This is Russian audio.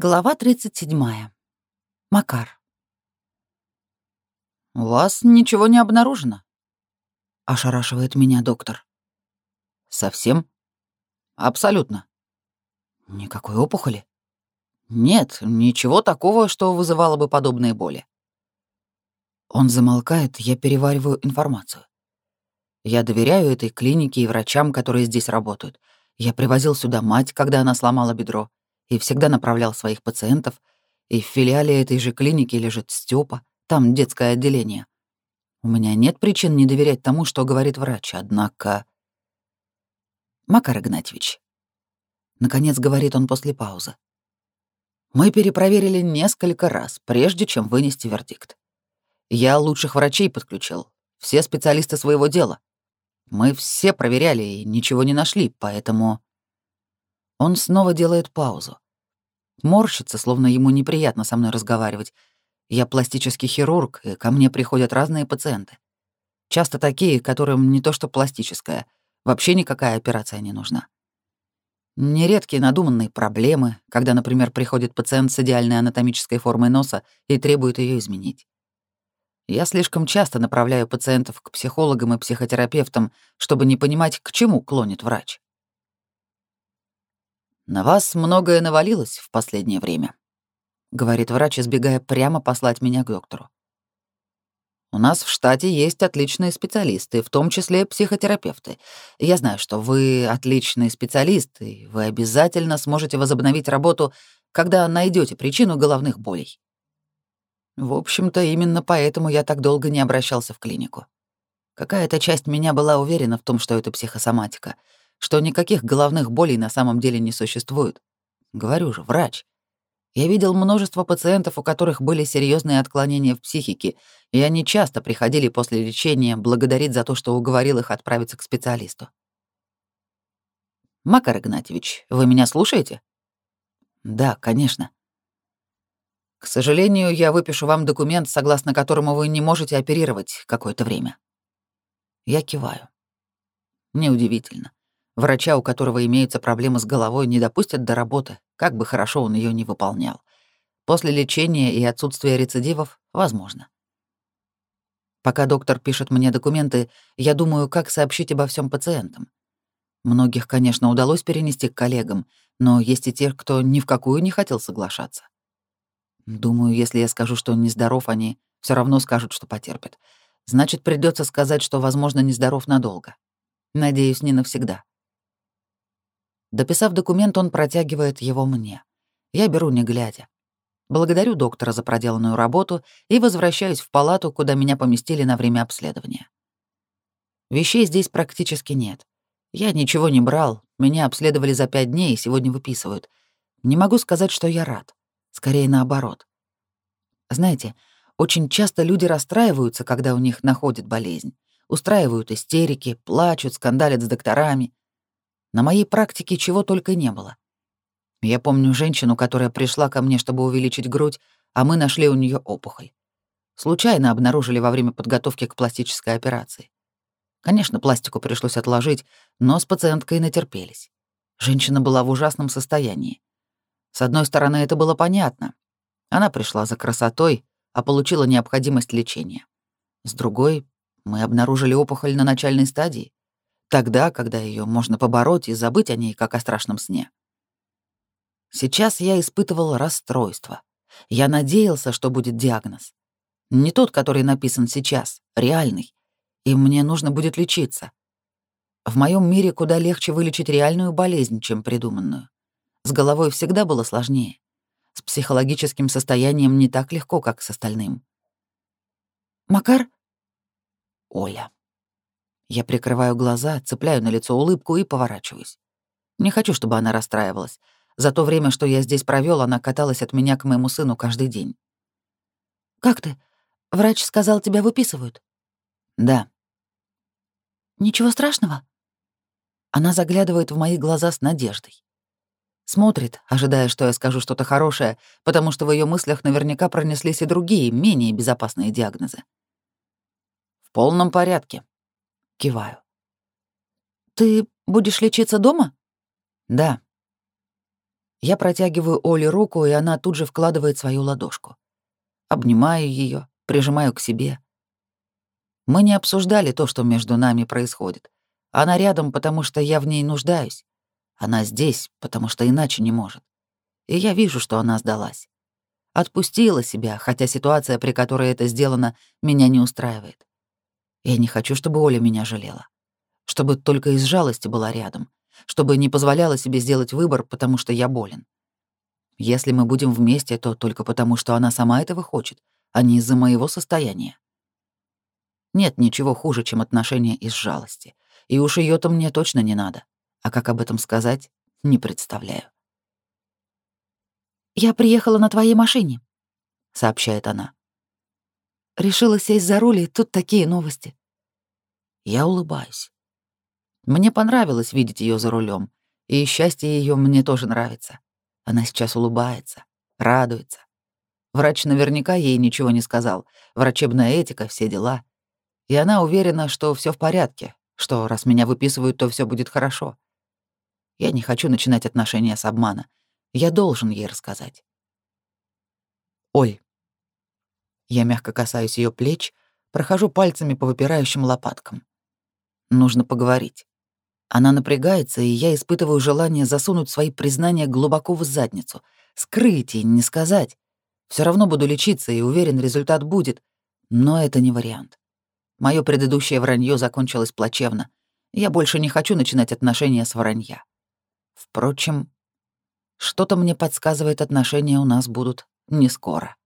Глава 37. Макар. «У вас ничего не обнаружено?» — ошарашивает меня доктор. «Совсем?» «Абсолютно». «Никакой опухоли?» «Нет, ничего такого, что вызывало бы подобные боли». Он замолкает, я перевариваю информацию. Я доверяю этой клинике и врачам, которые здесь работают. Я привозил сюда мать, когда она сломала бедро и всегда направлял своих пациентов, и в филиале этой же клиники лежит Степа, там детское отделение. У меня нет причин не доверять тому, что говорит врач, однако... Макар Игнатьевич. Наконец говорит он после паузы. Мы перепроверили несколько раз, прежде чем вынести вердикт. Я лучших врачей подключил, все специалисты своего дела. Мы все проверяли и ничего не нашли, поэтому... Он снова делает паузу. Морщится, словно ему неприятно со мной разговаривать. Я пластический хирург, и ко мне приходят разные пациенты. Часто такие, которым не то что пластическая, вообще никакая операция не нужна. Нередкие надуманные проблемы, когда, например, приходит пациент с идеальной анатомической формой носа и требует ее изменить. Я слишком часто направляю пациентов к психологам и психотерапевтам, чтобы не понимать, к чему клонит врач. «На вас многое навалилось в последнее время», — говорит врач, избегая прямо послать меня к доктору. «У нас в штате есть отличные специалисты, в том числе психотерапевты. Я знаю, что вы отличный специалист, и вы обязательно сможете возобновить работу, когда найдете причину головных болей». В общем-то, именно поэтому я так долго не обращался в клинику. Какая-то часть меня была уверена в том, что это психосоматика — что никаких головных болей на самом деле не существует. Говорю же, врач. Я видел множество пациентов, у которых были серьезные отклонения в психике, и они часто приходили после лечения благодарить за то, что уговорил их отправиться к специалисту. «Макар Игнатьевич, вы меня слушаете?» «Да, конечно». «К сожалению, я выпишу вам документ, согласно которому вы не можете оперировать какое-то время». Я киваю. Неудивительно. Врача, у которого имеются проблемы с головой, не допустят до работы, как бы хорошо он ее не выполнял. После лечения и отсутствия рецидивов — возможно. Пока доктор пишет мне документы, я думаю, как сообщить обо всем пациентам. Многих, конечно, удалось перенести к коллегам, но есть и тех, кто ни в какую не хотел соглашаться. Думаю, если я скажу, что нездоров, они все равно скажут, что потерпят. Значит, придется сказать, что, возможно, нездоров надолго. Надеюсь, не навсегда. Дописав документ, он протягивает его мне. Я беру, не глядя. Благодарю доктора за проделанную работу и возвращаюсь в палату, куда меня поместили на время обследования. Вещей здесь практически нет. Я ничего не брал, меня обследовали за пять дней и сегодня выписывают. Не могу сказать, что я рад. Скорее наоборот. Знаете, очень часто люди расстраиваются, когда у них находит болезнь. Устраивают истерики, плачут, скандалят с докторами. На моей практике чего только не было. Я помню женщину, которая пришла ко мне, чтобы увеличить грудь, а мы нашли у нее опухоль. Случайно обнаружили во время подготовки к пластической операции. Конечно, пластику пришлось отложить, но с пациенткой натерпелись. Женщина была в ужасном состоянии. С одной стороны, это было понятно. Она пришла за красотой, а получила необходимость лечения. С другой, мы обнаружили опухоль на начальной стадии. Тогда, когда ее можно побороть и забыть о ней, как о страшном сне. Сейчас я испытывал расстройство. Я надеялся, что будет диагноз. Не тот, который написан сейчас, реальный. И мне нужно будет лечиться. В моем мире куда легче вылечить реальную болезнь, чем придуманную. С головой всегда было сложнее. С психологическим состоянием не так легко, как с остальным. «Макар?» «Оля». Я прикрываю глаза, цепляю на лицо улыбку и поворачиваюсь. Не хочу, чтобы она расстраивалась. За то время, что я здесь провел, она каталась от меня к моему сыну каждый день. «Как ты? Врач сказал, тебя выписывают?» «Да». «Ничего страшного?» Она заглядывает в мои глаза с надеждой. Смотрит, ожидая, что я скажу что-то хорошее, потому что в ее мыслях наверняка пронеслись и другие, менее безопасные диагнозы. «В полном порядке», Киваю. «Ты будешь лечиться дома?» «Да». Я протягиваю Оле руку, и она тут же вкладывает свою ладошку. Обнимаю ее, прижимаю к себе. Мы не обсуждали то, что между нами происходит. Она рядом, потому что я в ней нуждаюсь. Она здесь, потому что иначе не может. И я вижу, что она сдалась. Отпустила себя, хотя ситуация, при которой это сделано, меня не устраивает. Я не хочу, чтобы Оля меня жалела. Чтобы только из жалости была рядом. Чтобы не позволяла себе сделать выбор, потому что я болен. Если мы будем вместе, то только потому, что она сама этого хочет, а не из-за моего состояния. Нет ничего хуже, чем отношения из жалости. И уж ее то мне точно не надо. А как об этом сказать, не представляю. «Я приехала на твоей машине», — сообщает она. «Решила сесть за руль, и тут такие новости». Я улыбаюсь. Мне понравилось видеть ее за рулем, и счастье ее мне тоже нравится. Она сейчас улыбается, радуется. Врач наверняка ей ничего не сказал. Врачебная этика, все дела. И она уверена, что все в порядке, что раз меня выписывают, то все будет хорошо. Я не хочу начинать отношения с обмана. Я должен ей рассказать. Ой. Я мягко касаюсь ее плеч, прохожу пальцами по выпирающим лопаткам. Нужно поговорить. Она напрягается, и я испытываю желание засунуть свои признания глубоко в задницу, скрыть и не сказать. Все равно буду лечиться, и уверен, результат будет. Но это не вариант. Мое предыдущее вранье закончилось плачевно. Я больше не хочу начинать отношения с вранья. Впрочем, что-то мне подсказывает, отношения у нас будут не скоро.